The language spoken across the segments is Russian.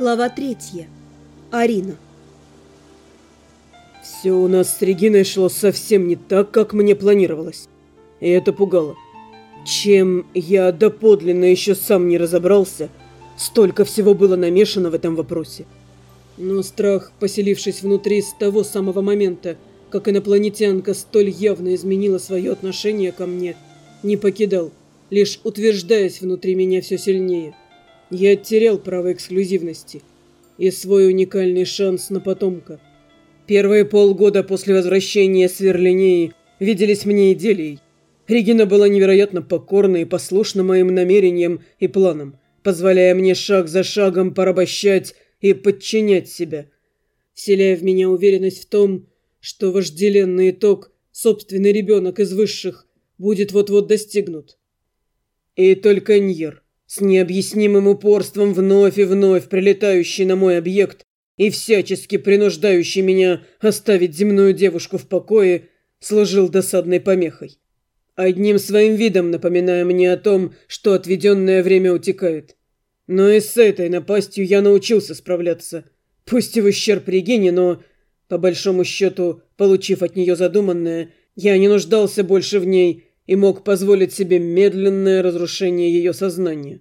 Глава третья. Арина. Все у нас с Региной шло совсем не так, как мне планировалось. И это пугало. Чем я доподлинно еще сам не разобрался, столько всего было намешано в этом вопросе. Но страх, поселившись внутри с того самого момента, как инопланетянка столь явно изменила свое отношение ко мне, не покидал, лишь утверждаясь внутри меня все сильнее. Я терял право эксклюзивности и свой уникальный шанс на потомка. Первые полгода после возвращения с Верлинеи виделись мне идиллией. Регина была невероятно покорна и послушна моим намерениям и планам, позволяя мне шаг за шагом порабощать и подчинять себя, вселяя в меня уверенность в том, что вожделенный итог, собственный ребенок из высших, будет вот-вот достигнут. И только Ньер, с необъяснимым упорством вновь и вновь прилетающий на мой объект и всячески принуждающий меня оставить земную девушку в покое, служил досадной помехой. Одним своим видом напоминая мне о том, что отведенное время утекает. Но и с этой напастью я научился справляться. Пусть и в ущерб Регине, но, по большому счету, получив от нее задуманное, я не нуждался больше в ней и мог позволить себе медленное разрушение ее сознания.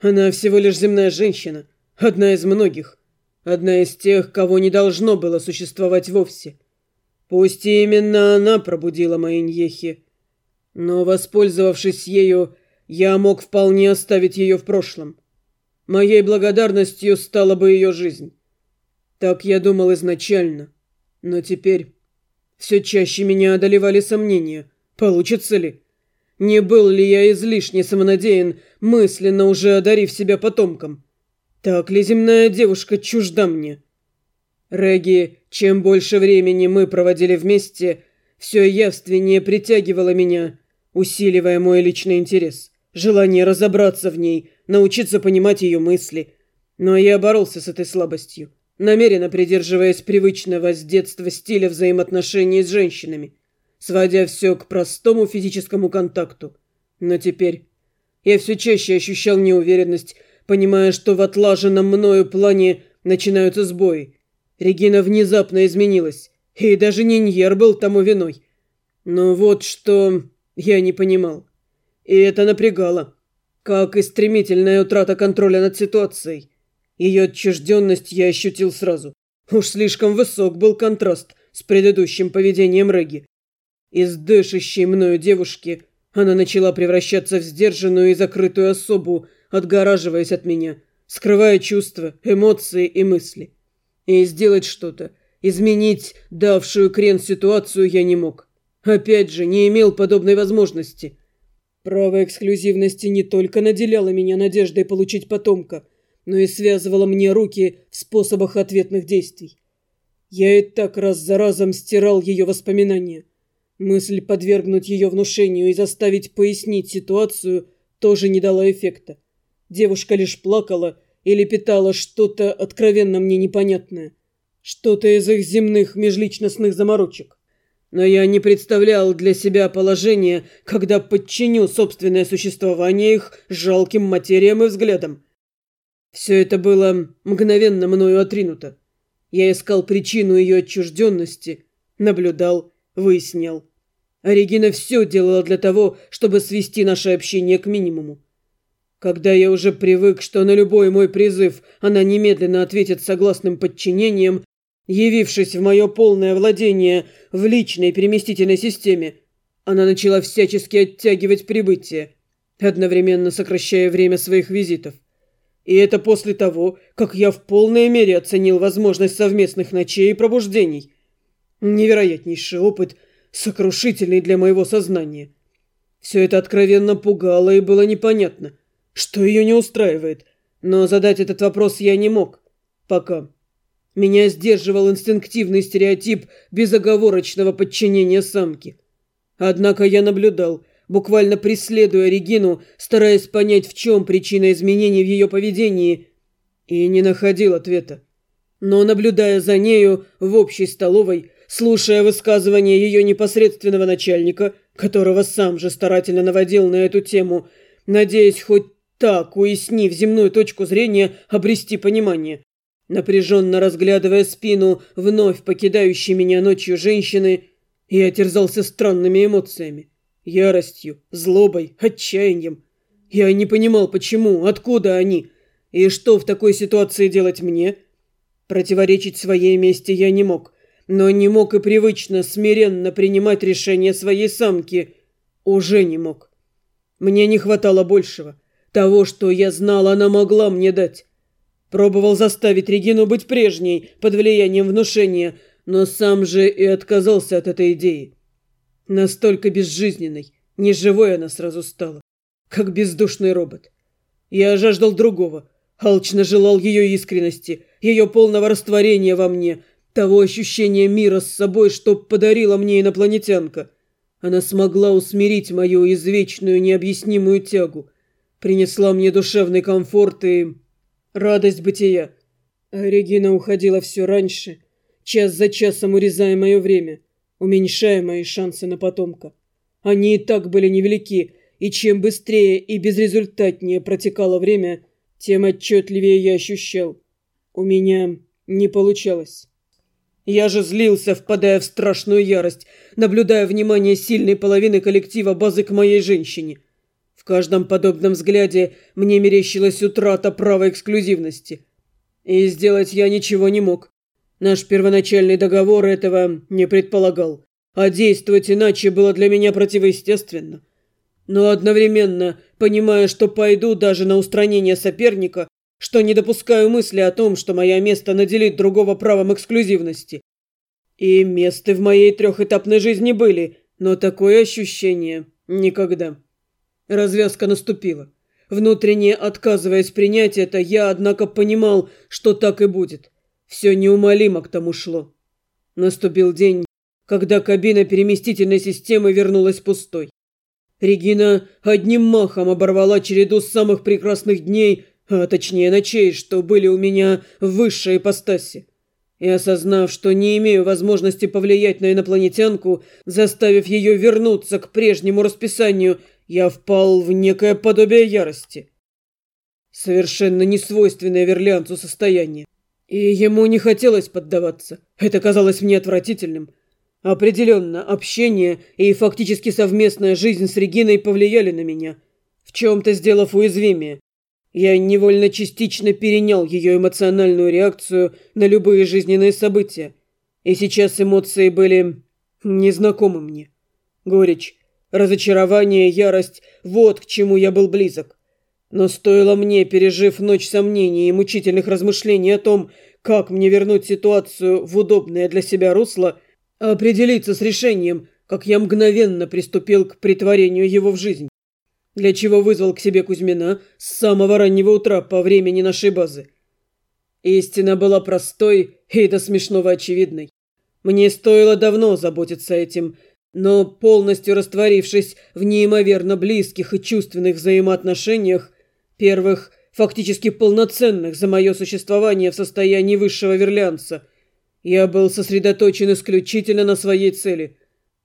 Она всего лишь земная женщина, одна из многих, одна из тех, кого не должно было существовать вовсе. Пусть именно она пробудила мои ньехи, но, воспользовавшись ею, я мог вполне оставить ее в прошлом. Моей благодарностью стала бы ее жизнь. Так я думал изначально. Но теперь все чаще меня одолевали сомнения. Получится ли? Не был ли я излишне самонадеян, мысленно уже одарив себя потомком? Так ли земная девушка чужда мне? Реги, чем больше времени мы проводили вместе, все явственнее притягивала меня, усиливая мой личный интерес желание разобраться в ней, научиться понимать ее мысли. Но я боролся с этой слабостью, намеренно придерживаясь привычного с детства стиля взаимоотношений с женщинами, сводя все к простому физическому контакту. Но теперь я все чаще ощущал неуверенность, понимая, что в отлаженном мною плане начинаются сбои. Регина внезапно изменилась, и даже Ниньер был тому виной. Но вот что я не понимал. И это напрягало. Как и стремительная утрата контроля над ситуацией. Ее отчужденность я ощутил сразу. Уж слишком высок был контраст с предыдущим поведением Реги. Из дышащей мною девушки она начала превращаться в сдержанную и закрытую особу, отгораживаясь от меня, скрывая чувства, эмоции и мысли. И сделать что-то, изменить давшую крен ситуацию я не мог. Опять же, не имел подобной возможности – Право эксклюзивности не только наделяло меня надеждой получить потомка, но и связывало мне руки в способах ответных действий. Я и так раз за разом стирал ее воспоминания. Мысль подвергнуть ее внушению и заставить пояснить ситуацию тоже не дала эффекта. Девушка лишь плакала или питала что-то откровенно мне непонятное. Что-то из их земных межличностных заморочек. Но я не представлял для себя положение, когда подчиню собственное существование их жалким материям и взглядам. Все это было мгновенно мною отринуто. Я искал причину ее отчужденности, наблюдал, выяснял. А Регина все делала для того, чтобы свести наше общение к минимуму. Когда я уже привык, что на любой мой призыв она немедленно ответит согласным подчинением, Явившись в мое полное владение в личной переместительной системе, она начала всячески оттягивать прибытие, одновременно сокращая время своих визитов. И это после того, как я в полной мере оценил возможность совместных ночей и пробуждений. Невероятнейший опыт, сокрушительный для моего сознания. Все это откровенно пугало и было непонятно, что ее не устраивает, но задать этот вопрос я не мог. Пока. Меня сдерживал инстинктивный стереотип безоговорочного подчинения самки. Однако я наблюдал, буквально преследуя Регину, стараясь понять, в чем причина изменений в ее поведении, и не находил ответа. Но, наблюдая за нею в общей столовой, слушая высказывания ее непосредственного начальника, которого сам же старательно наводил на эту тему, надеясь хоть так, уяснив земную точку зрения, обрести понимание. Напряженно разглядывая спину вновь покидающей меня ночью женщины, я терзался странными эмоциями. Яростью, злобой, отчаянием. Я не понимал, почему, откуда они, и что в такой ситуации делать мне. Противоречить своей мести я не мог, но не мог и привычно, смиренно принимать решение своей самки. Уже не мог. Мне не хватало большего. Того, что я знал, она могла мне дать. Пробовал заставить Регину быть прежней, под влиянием внушения, но сам же и отказался от этой идеи. Настолько безжизненной, неживой она сразу стала, как бездушный робот. Я жаждал другого, алчно желал ее искренности, ее полного растворения во мне, того ощущения мира с собой, что подарила мне инопланетянка. Она смогла усмирить мою извечную необъяснимую тягу, принесла мне душевный комфорт и радость бытия. Регина уходила все раньше, час за часом урезая мое время, уменьшая мои шансы на потомка. Они и так были невелики, и чем быстрее и безрезультатнее протекало время, тем отчетливее я ощущал. У меня не получалось. Я же злился, впадая в страшную ярость, наблюдая внимание сильной половины коллектива базы к моей женщине – в каждом подобном взгляде мне мерещилась утрата права эксклюзивности. И сделать я ничего не мог. Наш первоначальный договор этого не предполагал. А действовать иначе было для меня противоестественно. Но одновременно, понимая, что пойду даже на устранение соперника, что не допускаю мысли о том, что мое место наделит другого правом эксклюзивности. И места в моей трехэтапной жизни были, но такое ощущение никогда. Развязка наступила. Внутренне отказываясь принять это, я, однако, понимал, что так и будет. Все неумолимо к тому шло. Наступил день, когда кабина переместительной системы вернулась пустой. Регина одним махом оборвала череду самых прекрасных дней, а точнее ночей, что были у меня в высшей ипостаси. И осознав, что не имею возможности повлиять на инопланетянку, заставив ее вернуться к прежнему расписанию – я впал в некое подобие ярости. Совершенно несвойственное верлианцу состояние. И ему не хотелось поддаваться. Это казалось мне отвратительным. Определенно, общение и фактически совместная жизнь с Региной повлияли на меня, в чем-то сделав уязвимее. Я невольно частично перенял ее эмоциональную реакцию на любые жизненные события. И сейчас эмоции были незнакомы мне. Горечь, Разочарование, ярость – вот к чему я был близок. Но стоило мне, пережив ночь сомнений и мучительных размышлений о том, как мне вернуть ситуацию в удобное для себя русло, определиться с решением, как я мгновенно приступил к притворению его в жизнь. Для чего вызвал к себе Кузьмина с самого раннего утра по времени нашей базы. Истина была простой и до смешного очевидной. Мне стоило давно заботиться этим – но полностью растворившись в неимоверно близких и чувственных взаимоотношениях, первых, фактически полноценных за мое существование в состоянии высшего верлянца, я был сосредоточен исключительно на своей цели.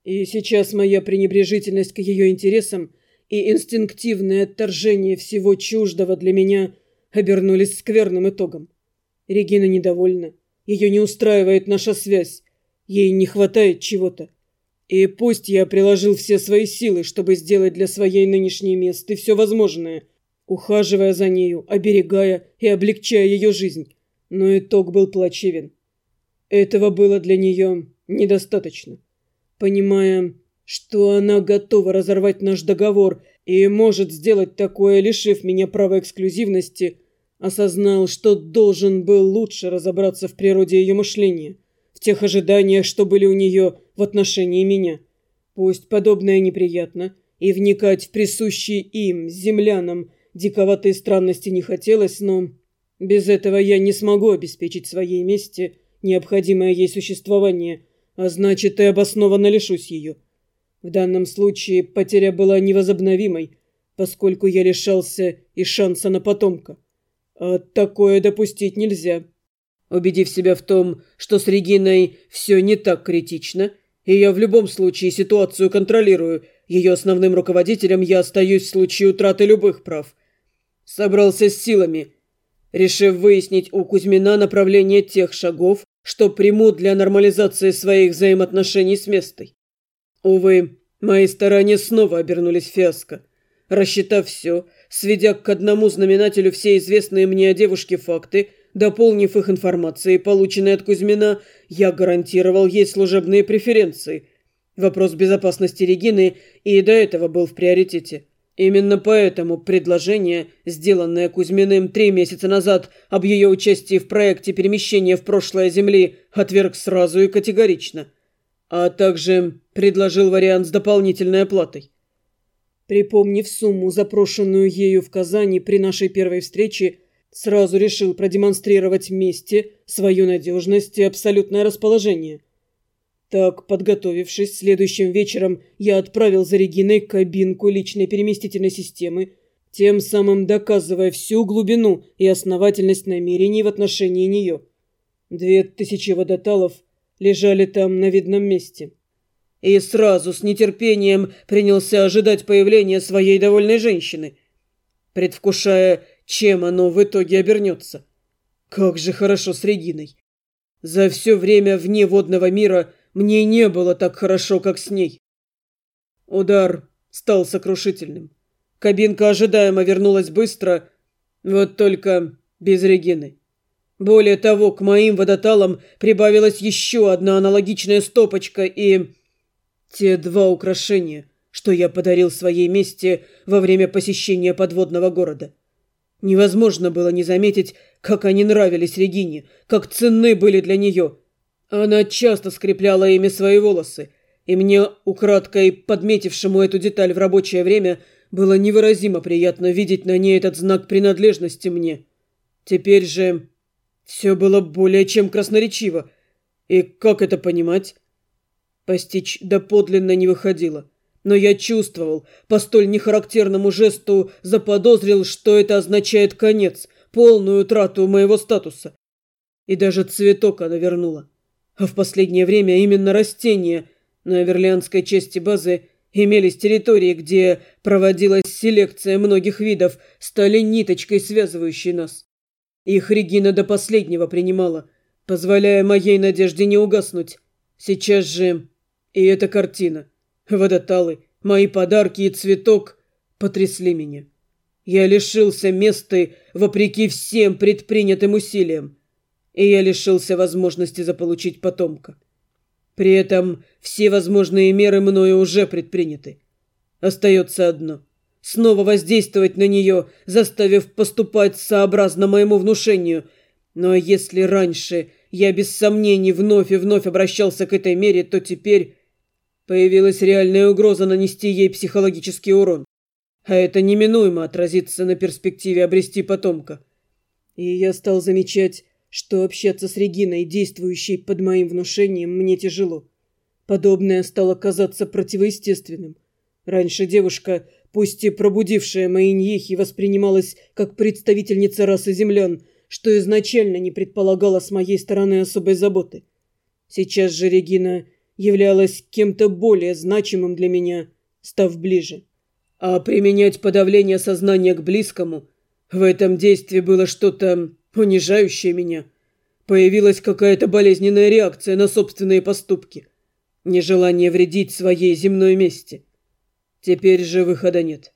И сейчас моя пренебрежительность к ее интересам и инстинктивное отторжение всего чуждого для меня обернулись скверным итогом. Регина недовольна. Ее не устраивает наша связь. Ей не хватает чего-то. И пусть я приложил все свои силы, чтобы сделать для своей нынешней месты все возможное, ухаживая за нею, оберегая и облегчая ее жизнь, но итог был плачевен. Этого было для нее недостаточно. Понимая, что она готова разорвать наш договор и может сделать такое, лишив меня права эксклюзивности, осознал, что должен был лучше разобраться в природе ее мышления – в тех ожиданиях, что были у нее в отношении меня. Пусть подобное неприятно, и вникать в присущие им, землянам, диковатые странности не хотелось, но без этого я не смогу обеспечить своей мести необходимое ей существование, а значит и обоснованно лишусь ее. В данном случае потеря была невозобновимой, поскольку я лишался и шанса на потомка. А такое допустить нельзя. Убедив себя в том, что с Региной все не так критично, и я в любом случае ситуацию контролирую, ее основным руководителем я остаюсь в случае утраты любых прав. Собрался с силами, решив выяснить у Кузьмина направление тех шагов, что примут для нормализации своих взаимоотношений с местой. Увы, мои старания снова обернулись фиаско. Рассчитав все, сведя к одному знаменателю все известные мне о девушке факты, дополнив их информацией, полученной от Кузьмина, я гарантировал ей служебные преференции. Вопрос безопасности Регины и до этого был в приоритете. Именно поэтому предложение, сделанное Кузьминым три месяца назад об ее участии в проекте перемещения в прошлое Земли, отверг сразу и категорично. А также предложил вариант с дополнительной оплатой. Припомнив сумму, запрошенную ею в Казани при нашей первой встрече, сразу решил продемонстрировать вместе свою надежность и абсолютное расположение. Так, подготовившись, следующим вечером я отправил за Региной кабинку личной переместительной системы, тем самым доказывая всю глубину и основательность намерений в отношении нее. Две тысячи водоталов лежали там на видном месте. И сразу с нетерпением принялся ожидать появления своей довольной женщины, предвкушая, чем оно в итоге обернется. Как же хорошо с Региной. За все время вне водного мира мне не было так хорошо, как с ней. Удар стал сокрушительным. Кабинка ожидаемо вернулась быстро, вот только без Регины. Более того, к моим водоталам прибавилась еще одна аналогичная стопочка и... Те два украшения, что я подарил своей месте во время посещения подводного города. Невозможно было не заметить, как они нравились Регине, как ценны были для нее — она часто скрепляла ими свои волосы, и мне, украдкой подметившему эту деталь в рабочее время, было невыразимо приятно видеть на ней этот знак принадлежности мне. Теперь же все было более чем красноречиво. И как это понимать? Постичь доподлинно не выходило. Но я чувствовал, по столь нехарактерному жесту заподозрил, что это означает конец, полную утрату моего статуса. И даже цветок она вернула. А в последнее время именно растения на Верлианской части базы имелись территории, где проводилась селекция многих видов, стали ниточкой, связывающей нас. Их Регина до последнего принимала, позволяя моей надежде не угаснуть. Сейчас же и эта картина, водоталы, мои подарки и цветок потрясли меня. Я лишился места вопреки всем предпринятым усилиям и я лишился возможности заполучить потомка. При этом все возможные меры мною уже предприняты. Остается одно — снова воздействовать на нее, заставив поступать сообразно моему внушению. Но если раньше я без сомнений вновь и вновь обращался к этой мере, то теперь появилась реальная угроза нанести ей психологический урон. А это неминуемо отразится на перспективе обрести потомка. И я стал замечать, что общаться с Региной, действующей под моим внушением, мне тяжело. Подобное стало казаться противоестественным. Раньше девушка, пусть и пробудившая мои ньехи, воспринималась как представительница расы землян, что изначально не предполагало с моей стороны особой заботы. Сейчас же Регина являлась кем-то более значимым для меня, став ближе. А применять подавление сознания к близкому – в этом действии было что-то унижающее меня. Появилась какая-то болезненная реакция на собственные поступки. Нежелание вредить своей земной мести. Теперь же выхода нет.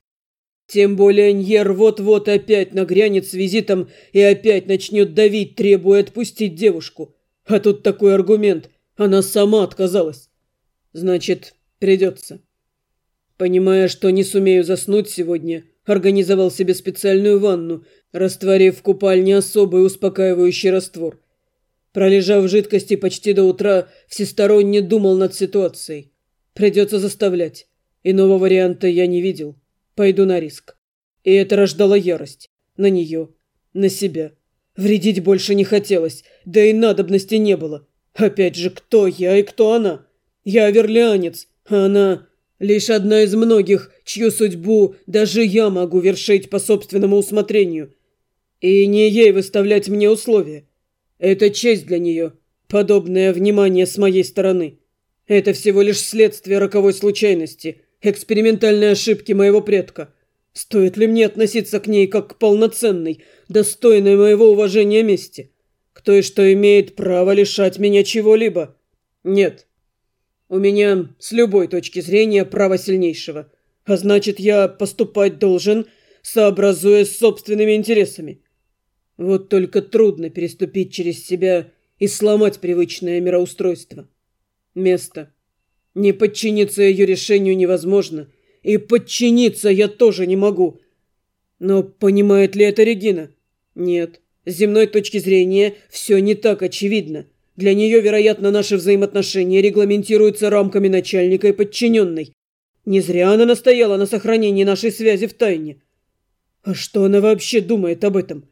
Тем более Ньер вот-вот опять нагрянет с визитом и опять начнет давить, требуя отпустить девушку. А тут такой аргумент. Она сама отказалась. Значит, придется. Понимая, что не сумею заснуть сегодня, организовал себе специальную ванну, растворив в купальне особый успокаивающий раствор. Пролежав в жидкости почти до утра, всесторонне думал над ситуацией. Придется заставлять. Иного варианта я не видел. Пойду на риск. И это рождало ярость. На нее. На себя. Вредить больше не хотелось, да и надобности не было. Опять же, кто я и кто она? Я верлианец, а она лишь одна из многих, чью судьбу даже я могу вершить по собственному усмотрению. И не ей выставлять мне условия. Это честь для нее, подобное внимание с моей стороны. Это всего лишь следствие роковой случайности, экспериментальной ошибки моего предка. Стоит ли мне относиться к ней как к полноценной, достойной моего уважения месте? К той, что имеет право лишать меня чего-либо? Нет. У меня с любой точки зрения право сильнейшего. А значит, я поступать должен, сообразуясь с собственными интересами. Вот только трудно переступить через себя и сломать привычное мироустройство. Место. Не подчиниться ее решению невозможно – и подчиниться я тоже не могу. Но понимает ли это Регина? Нет. С земной точки зрения все не так очевидно. Для нее, вероятно, наши взаимоотношения регламентируются рамками начальника и подчиненной. Не зря она настояла на сохранении нашей связи в тайне. А что она вообще думает об этом?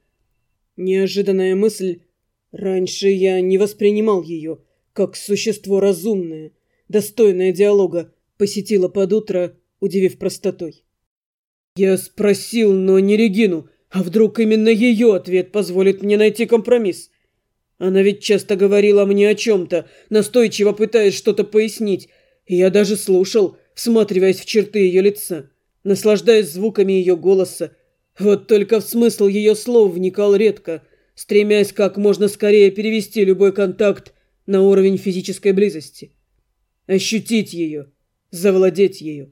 Неожиданная мысль. Раньше я не воспринимал ее как существо разумное, достойное диалога, посетила под утро удивив простотой. Я спросил, но не Регину, а вдруг именно ее ответ позволит мне найти компромисс? Она ведь часто говорила мне о чем-то, настойчиво пытаясь что-то пояснить, и я даже слушал, всматриваясь в черты ее лица, наслаждаясь звуками ее голоса. Вот только в смысл ее слов вникал редко, стремясь как можно скорее перевести любой контакт на уровень физической близости. Ощутить ее, завладеть ею.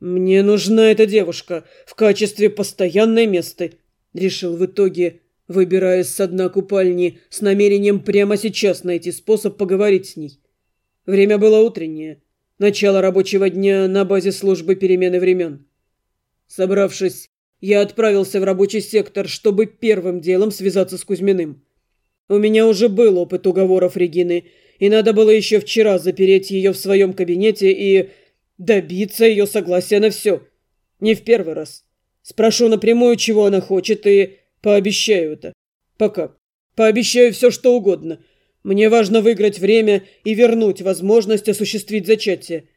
«Мне нужна эта девушка в качестве постоянной места», — решил в итоге, выбираясь с дна купальни с намерением прямо сейчас найти способ поговорить с ней. Время было утреннее, начало рабочего дня на базе службы перемены времен. Собравшись, я отправился в рабочий сектор, чтобы первым делом связаться с Кузьминым. У меня уже был опыт уговоров Регины, и надо было еще вчера запереть ее в своем кабинете и добиться ее согласия на все. Не в первый раз. Спрошу напрямую, чего она хочет, и пообещаю это. Пока. Пообещаю все, что угодно. Мне важно выиграть время и вернуть возможность осуществить зачатие.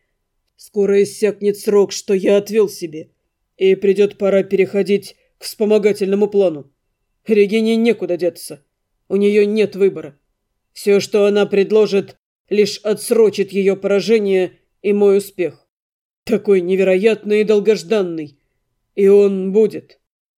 Скоро иссякнет срок, что я отвел себе, и придет пора переходить к вспомогательному плану. Регине некуда деться. У нее нет выбора. Все, что она предложит, лишь отсрочит ее поражение и мой успех. Такой невероятный и долгожданный. И он будет.